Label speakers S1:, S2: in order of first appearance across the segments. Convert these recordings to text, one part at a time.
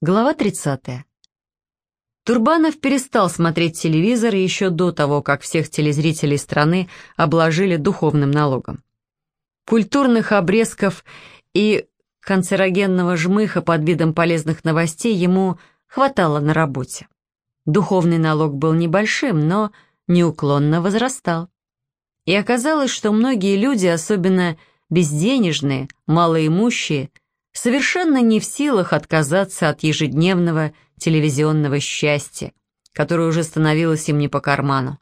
S1: Глава 30. Турбанов перестал смотреть телевизор еще до того, как всех телезрителей страны обложили духовным налогом. Культурных обрезков и канцерогенного жмыха под видом полезных новостей ему хватало на работе. Духовный налог был небольшим, но неуклонно возрастал. И оказалось, что многие люди, особенно безденежные, малоимущие, совершенно не в силах отказаться от ежедневного телевизионного счастья, которое уже становилось им не по карману.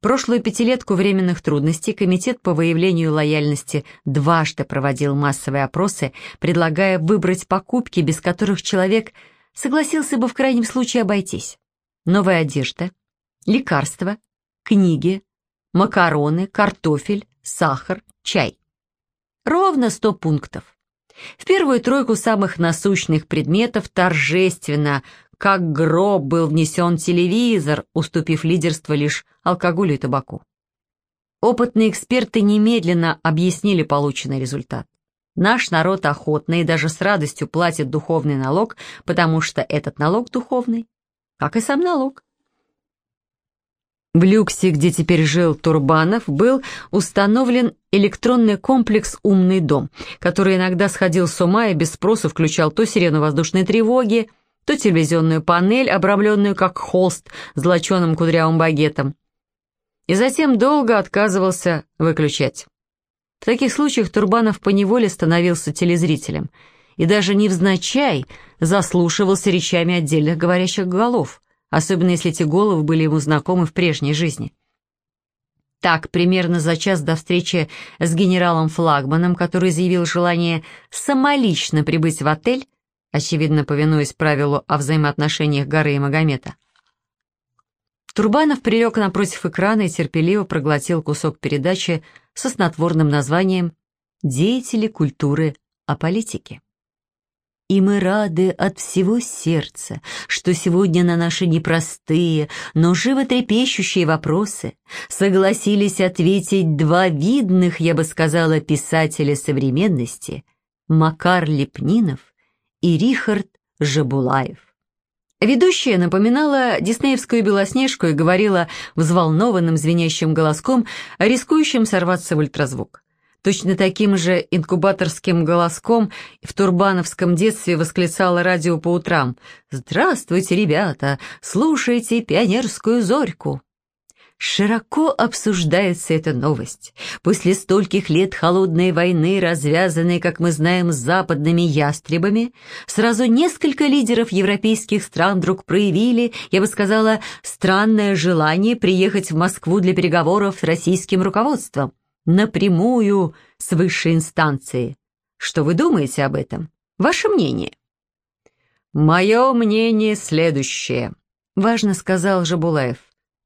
S1: Прошлую пятилетку временных трудностей Комитет по выявлению лояльности дважды проводил массовые опросы, предлагая выбрать покупки, без которых человек согласился бы в крайнем случае обойтись. Новая одежда, лекарства, книги, макароны, картофель, сахар, чай. Ровно 100 пунктов. В первую тройку самых насущных предметов торжественно, как гроб, был внесен телевизор, уступив лидерство лишь алкоголю и табаку. Опытные эксперты немедленно объяснили полученный результат. Наш народ охотно и даже с радостью платит духовный налог, потому что этот налог духовный, как и сам налог. В люксе, где теперь жил Турбанов, был установлен электронный комплекс «Умный дом», который иногда сходил с ума и без спроса включал то сирену воздушной тревоги, то телевизионную панель, обрамленную как холст золоченым кудрявым багетом, и затем долго отказывался выключать. В таких случаях Турбанов поневоле становился телезрителем и даже невзначай заслушивался речами отдельных говорящих голов – особенно если эти головы были ему знакомы в прежней жизни. Так, примерно за час до встречи с генералом-флагманом, который заявил желание самолично прибыть в отель, очевидно, повинуясь правилу о взаимоотношениях горы и Магомета, Турбанов прилег напротив экрана и терпеливо проглотил кусок передачи со снотворным названием «Деятели культуры о политике». И мы рады от всего сердца, что сегодня на наши непростые, но животрепещущие вопросы согласились ответить два видных, я бы сказала, писателя современности Макар Лепнинов и Рихард Жабулаев. Ведущая напоминала диснеевскую Белоснежку и говорила взволнованным звенящим голоском, рискующим сорваться в ультразвук. Точно таким же инкубаторским голоском в турбановском детстве восклицало радио по утрам «Здравствуйте, ребята! Слушайте пионерскую зорьку!» Широко обсуждается эта новость. После стольких лет холодной войны, развязанной, как мы знаем, западными ястребами, сразу несколько лидеров европейских стран вдруг проявили, я бы сказала, странное желание приехать в Москву для переговоров с российским руководством напрямую с высшей инстанции. Что вы думаете об этом? Ваше мнение? «Мое мнение следующее», — важно сказал Жабулаев.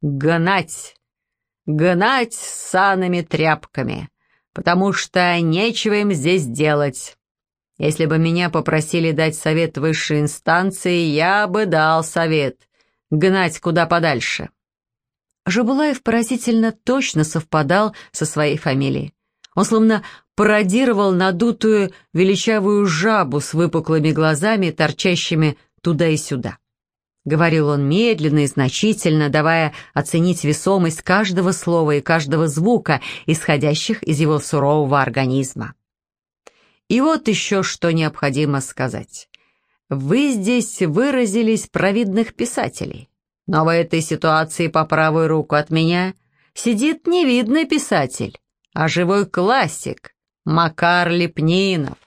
S1: «Гнать! Гнать с санами тряпками, потому что нечего им здесь делать. Если бы меня попросили дать совет высшей инстанции, я бы дал совет. Гнать куда подальше». Жабулаев поразительно точно совпадал со своей фамилией. Он словно пародировал надутую величавую жабу с выпуклыми глазами, торчащими туда и сюда. Говорил он медленно и значительно, давая оценить весомость каждого слова и каждого звука, исходящих из его сурового организма. И вот еще что необходимо сказать. Вы здесь выразились провидных писателей. Но в этой ситуации по правую руку от меня сидит невидный писатель, а живой классик Макар Лепнинов.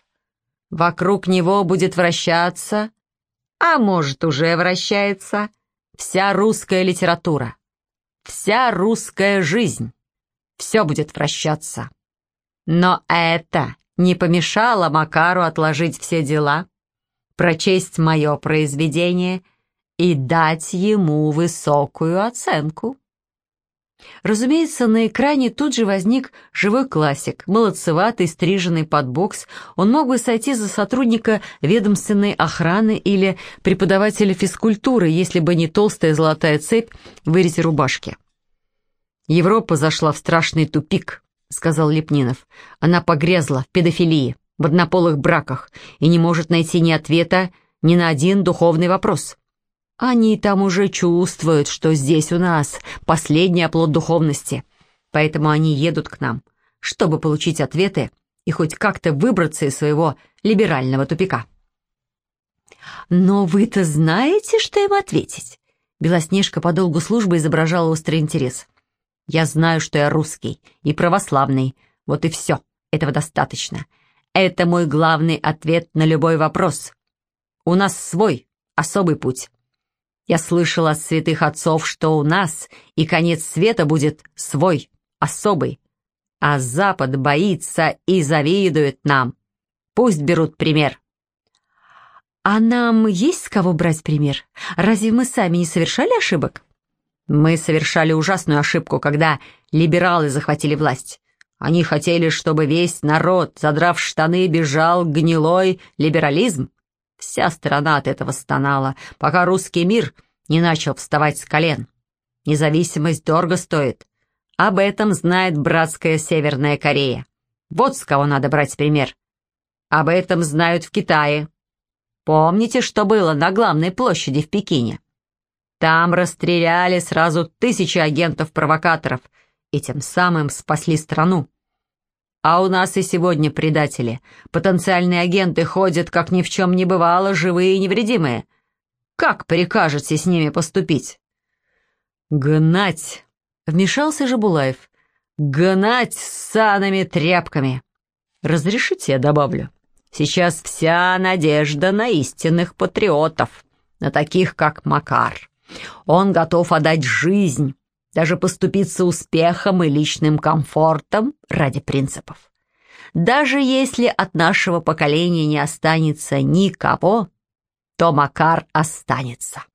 S1: Вокруг него будет вращаться, а может уже вращается, вся русская литература, вся русская жизнь. Все будет вращаться. Но это не помешало Макару отложить все дела, прочесть мое произведение — и дать ему высокую оценку. Разумеется, на экране тут же возник живой классик, молодцеватый, стриженный под бокс. Он мог бы сойти за сотрудника ведомственной охраны или преподавателя физкультуры, если бы не толстая золотая цепь в вырезе рубашки. «Европа зашла в страшный тупик», — сказал Лепнинов. «Она погрязла в педофилии, в однополых браках и не может найти ни ответа, ни на один духовный вопрос. Они там уже чувствуют, что здесь у нас последний оплот духовности, поэтому они едут к нам, чтобы получить ответы и хоть как-то выбраться из своего либерального тупика. «Но вы-то знаете, что им ответить?» Белоснежка по долгу службы изображала острый интерес. «Я знаю, что я русский и православный. Вот и все. Этого достаточно. Это мой главный ответ на любой вопрос. У нас свой, особый путь. Я слышала от святых отцов, что у нас и конец света будет свой, особый. А Запад боится и завидует нам. Пусть берут пример». «А нам есть с кого брать пример? Разве мы сами не совершали ошибок?» «Мы совершали ужасную ошибку, когда либералы захватили власть. Они хотели, чтобы весь народ, задрав штаны, бежал гнилой либерализм. Вся страна от этого стонала, пока русский мир не начал вставать с колен. Независимость дорого стоит. Об этом знает братская Северная Корея. Вот с кого надо брать пример. Об этом знают в Китае, Помните, что было на главной площади в Пекине? Там расстреляли сразу тысячи агентов-провокаторов и тем самым спасли страну. А у нас и сегодня предатели. Потенциальные агенты ходят, как ни в чем не бывало, живые и невредимые. Как прикажете с ними поступить? Гнать, вмешался же Булаев. Гнать с санами тряпками. Разрешите, я добавлю. Сейчас вся надежда на истинных патриотов, на таких, как Макар. Он готов отдать жизнь, даже поступиться успехом и личным комфортом ради принципов. Даже если от нашего поколения не останется никого, то Макар останется.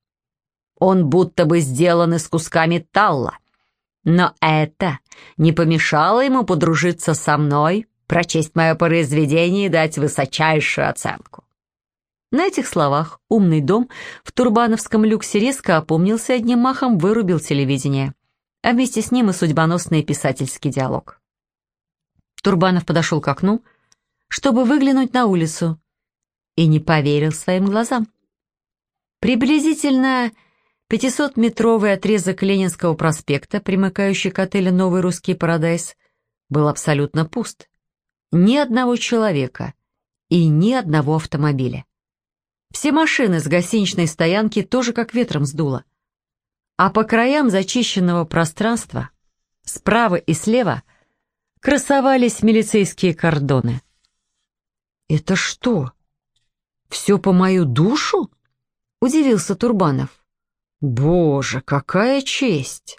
S1: Он будто бы сделан из куска металла, но это не помешало ему подружиться со мной прочесть мое произведение и дать высочайшую оценку». На этих словах умный дом в Турбановском люксе резко опомнился одним махом вырубил телевидение, а вместе с ним и судьбоносный писательский диалог. Турбанов подошел к окну, чтобы выглянуть на улицу, и не поверил своим глазам. Приблизительно 500-метровый отрезок Ленинского проспекта, примыкающий к отелю «Новый русский парадайз», был абсолютно пуст ни одного человека и ни одного автомобиля. Все машины с гостиничной стоянки тоже как ветром сдуло. А по краям зачищенного пространства, справа и слева, красовались милицейские кордоны. «Это что, все по мою душу?» — удивился Турбанов. «Боже, какая честь!»